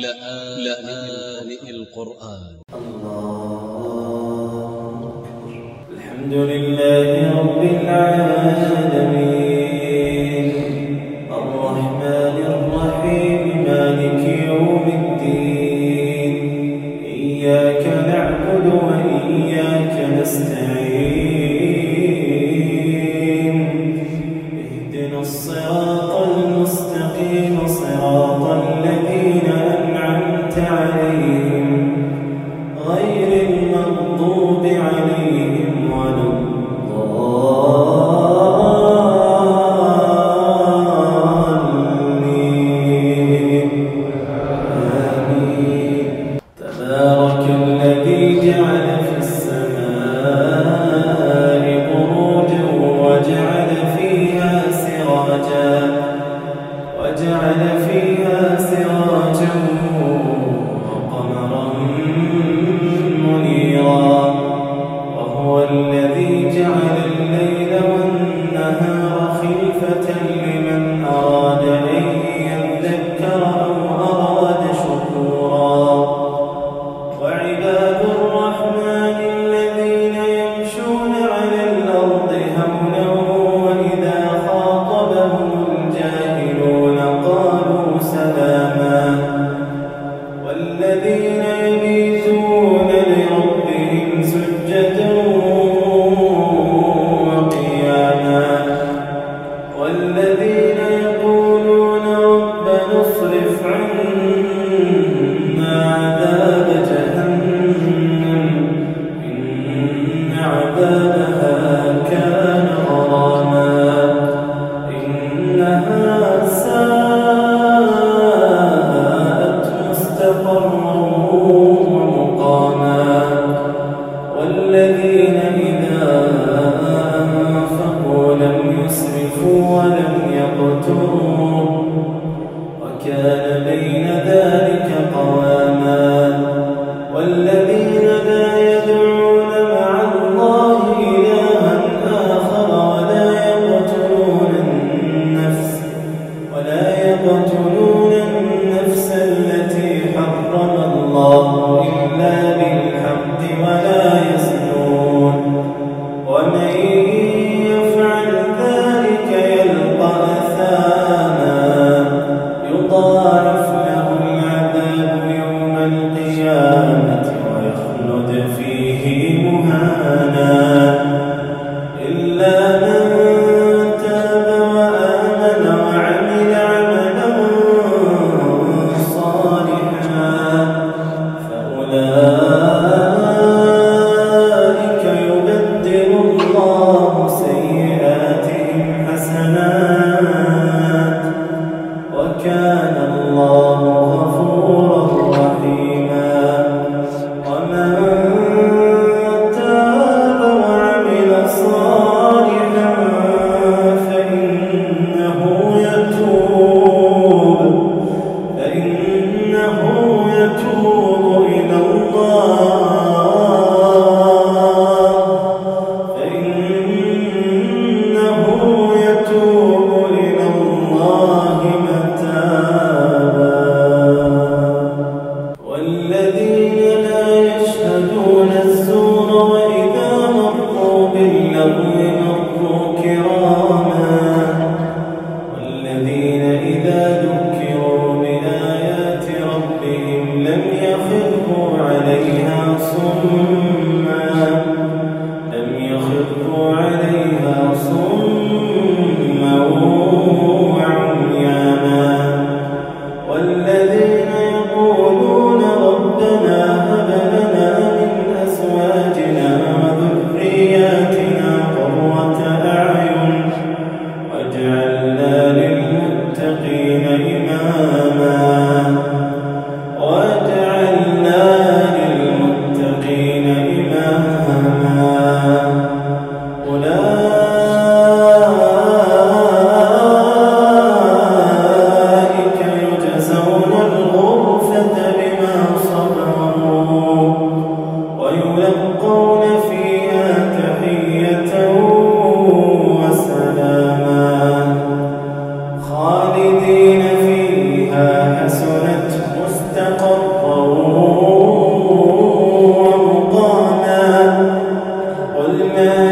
لآن القرآن. الله الحمد لله رب العالمين إياك نعبد وإياك نستعين. عابدون لربهم Yeah.